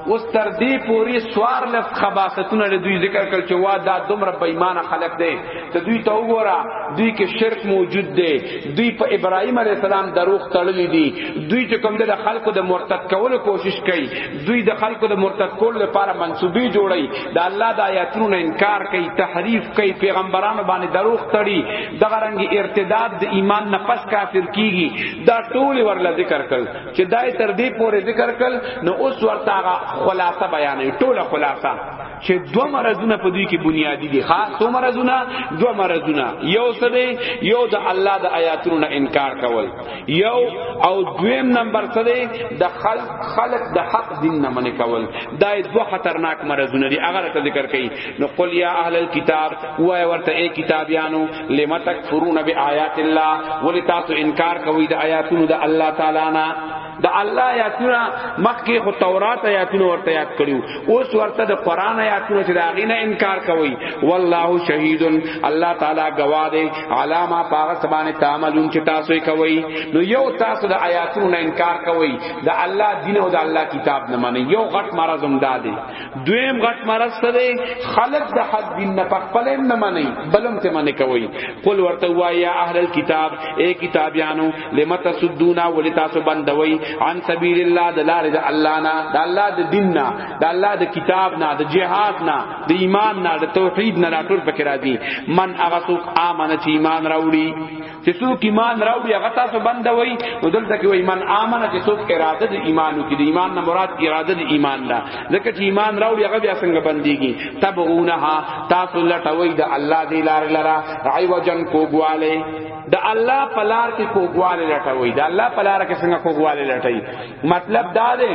واستر دی پوری سوار لس خباستونه له دوی ذکر کړ چې وا دا دومره بې ایمان خلق دی ته دوی ته وګوره دوی کې شرک موجود دی دوی په ابراهیم علی السلام دروغ تړلی دي دوی چې کوم د خلکو د مرتد کولو کوشش کوي دوی د خلکو د مرتد کولو لپاره منسوبي جوړي د الله د آیاتونو انکار کوي تحریف کوي پیغمبرانو باندې دروغ تړي دغه رنګ ارتداد د ایمان نه پس کافر کیږي دا ټول ورله ذکر کړ چې دای تر دې پورې ذکر کړ نو اوس ورته خلاصه بیانې ټوله خلاصه چې دو مرزونه په دوی کې بنیادی دي ها دو مرزونه دو مرزونه یو څه دی یو د الله د آیاتونو نه انکار کول یو او دویم نمبر څه دی د خلق خلق د حق دین نه منې کول دا دو خطرناک مرزونه دي هغه ذکر کړي نو قل یا اهل الكتاب وای ورته ای کتابیانو لما تکفرون بآیات الله ولی تاسو انکار کوي د آیاتونو د الله تعالی نه د الله آیاتونه مخکې خو تورات آیاتونه ورته یاد کړیو اوس ورته د قران آیاتونه چې دا غینه انکار کوي والله شهید الله تعالی گواه دی علامه پاغه سبانه تعاملون چې تاسو یې کوي نو یو تاسو د آیاتونو انکار کوي د الله دین او د الله کتاب نه منئ یو غټ مرزم دادی دویم غټ مرض څه دی خلق د حق دین نه پخپل نه منی بلم ته منی کوي قل ورته وایا اهل الكتاب اے کتابیانو لم تسدونا ولتاسو بندوي عن سبیل الله د لارې د الله نه د الله د دین نه د الله د کتاب نه د جهاد نه د ایمان نه د توحید نه ټول پکې راځي من هغه څوک امانه چې ایمان راوړي چې څوک ایمان راوړي هغه تاسو بندوي او دلته کې وایي من امنه چې څوک اراده د ایمان کې د ایمان نه مراد اراده د ایمان ده ځکه چې ایمان راوړي هغه بیا څنګه بنديږي تبعونها تاسو لټوي د الله دی لار لرا عی وجن کوګواله د الله پلار کې کوګواله لټوي د الله پلار کې څنګه کوګواله لټوي مطلب دا دی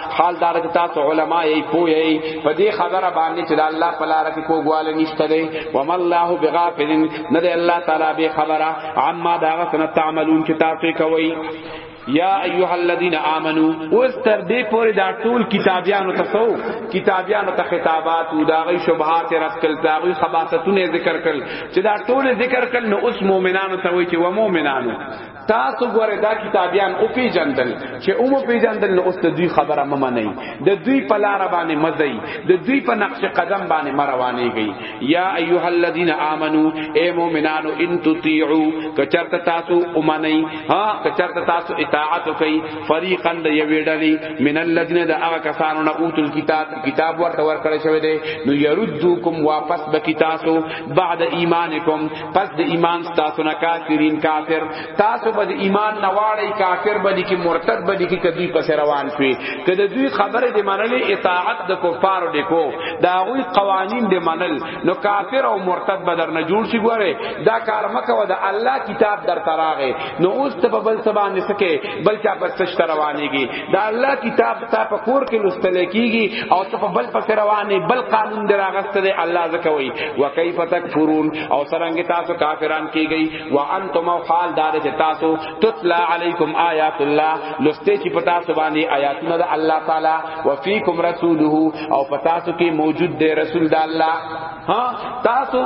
حال دار چې تاسو علما یې پوهې په دې خبره باندې چې الله په لار کې کوګواله نشته دی و ما الله بغافل نه دی الله تعالی به خبره عما دا غسن تعملون چې تاسو کوي یا ایها الذین آمنو اوس تر دې پورې دا ټول کتابیانو ته سو کتابیانو ته خطابات او دا غي شبهات رد کړل دا غي خباستونه ذکر کړل چې دا ټول ذکر کړل نو اوس مؤمنانو ته وایي چې و مؤمنانو تاسو ګوره دا کتابیان او پی جندل چې او مو پی جندل نو اوس د دوی خبره مما نه د دوی په لار باندې مزي د دوی په نقش قدم باندې مروانه گئی یا ایها الذین آمنو اے مومنانو ان تطیعو کچرت تاسو اومنی ها کچرت تاسو اطاعت کوي فریقا د یوی ډلی من الذین د هغه کسانو نه اوتل کتاب کتاب ورته ورکړی شوی دی نو یردوکم واپس بکی تاسو بعد ایمانکم پس د ایمان تاسو نه کافرین کافر تاسو به د ایمان نه واړی کافر بلی کی مرتد بلی کی کدی پس روان شوی کده دوی خبره دی منل اطاعت د کفار دی کو دا غوی قوانین دی منل نو کافر او مرتد بدر نه جوړ شي ګوره دا کار مکه و د الله کتاب در تراغه نو اوس ته په بل سبا نسکه بل چا پس روانیږي دا الله کتاب تا په کور کې لوستل کیږي او ته په بل پس روانه بل قانون دی راغسته دی الله زکه وی وکيف تکفرون او سرنګ تاسو کافران کیږي وانتم او حال دار چې تاسو تطلع علیکم آیات الله لسته چې پتا سو باندې آیاتونه د الله تعالی وفیکم رسوله او پتا سو کې موجود دی رسول د الله ها تاسو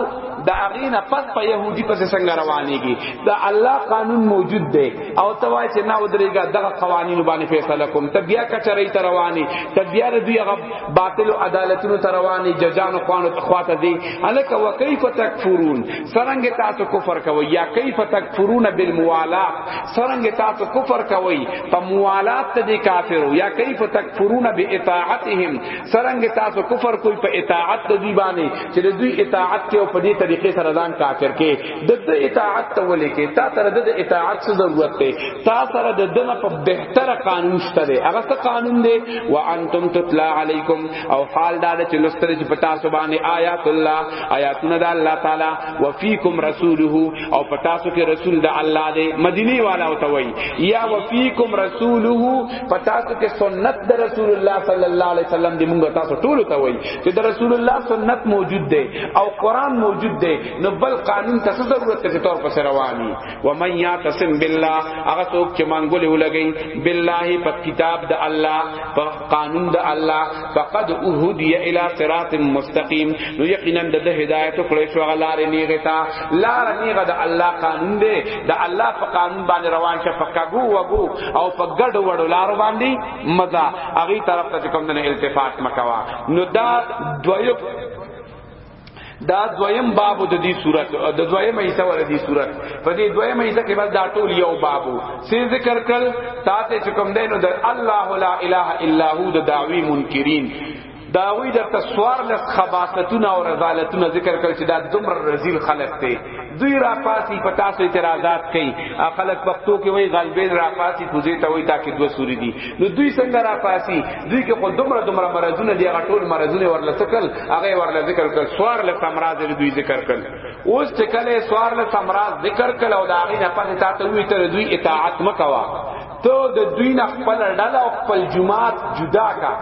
د اغینا پس په يهودي پس څنګه روانيږي دا الله قانون موجود دی او توای چې نه ودرېګا دغه قوانين باندې فیصله کوم ته بیا کچرې ته رواني ته بیا د دوی هغه باطل او عدالتونو ته رواني ججانو خوانو ته خواته دي الک وکيف تکفرون سرنګ تاسو کفر کوي یا کیف تکفرون بالموالات سرنګ تاسو کفر کوي په موالات ته دي کافرو یا کیف تکفرون باطاعتهم سرنګ تاسو کفر کوئی په اطاعت د دی باندې چې د دوی اطاعت کې او په دې طریقې سره ځان کافر کې د د اطاعت ته ولې کې تا سره د اطاعت څه ضرورت دی تا سره د دنه په بهتر قانون شته دی هغه څه قانون دی وانتم تطلع علیکم او حال دا چې لستر چې پتا سو باندې آیات الله آیاتونه د الله تعالی وفیکم رسوله او پتا سو کې رسول د الله دی مدینی والا او توي یا وفیکم رسوله پتاسو کې سنت د رسول الله صلی الله علیه وسلم دی مونږ تاسو ټول ته وایي چې د رسول الله سنت موجود دی او قران موجود دی نو بل قانون ته څه ضرورت ته تور پس رواني و من یاتسم بالله هغه څوک چې مانګولې ولګي بالله په کتاب د الله په قانون د الله فقد اهدی الی صراط مستقیم نو یقینا د هدایت کړی شو غلار نیغه تا لار نیغه د الله قانون دی د الله په قانون باندې روان شه فقغو وغو او فقګډ وړو لار باندې مزه اغه طرف ته کوم نه التفات مکوا نو دا دویو دا دویم باب د دې صورت د دویم ایسه ور دې صورت په دې دویم ایسه کې بس دا ټول یو بابو سي ذکر کړ تا ته چې کوم دینو د الله لا اله الا هو د دعوی منکرین داوی د تسوار لس خباستونه او رزالتونه ذکر کړ چې دا دمر رزیل خلق ته دوی را پاسی په تاسو اعتراضات کوي خلک پښتو کې وای غلبین را پاسی کوزي ته وای تا کې دوه سوري دي نو دوی څنګه را پاسی دوی کې خود دومره دومره مرزونه دي هغه ټول مرزونه ورل څکل هغه ورل ذکر کړ سوار له سمراز دوی ذکر کړ اوس چې کله سوار له سمراز ذکر کړ او دا هغه نه پاتې تا ته وی تر دوی اطاعت مکوا ته د دوی نه خپل ډله او خپل جماعت جدا کا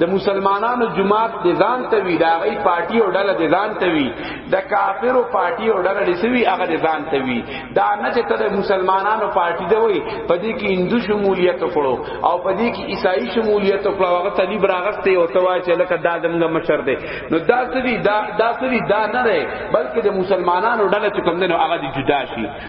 د مسلمانانو جماعت د ځان ته وی دا غي پارټي او ډله د ځان ته وی د کافرو پارټي او ډله د سوي هغه د ځان ته وی دا نه چې ته د مسلمانانو پارټي دی وای په دې کې هندو شمولیت کړو او په دې کې عیسائی شمولیت کړو هغه طالب راغسته او توا چې لکه دا زمګه مشر دی نو دا سوي دا دا سوي دا نه بلکې د مسلمانانو ډله چې کوم دی نو هغه جدا شي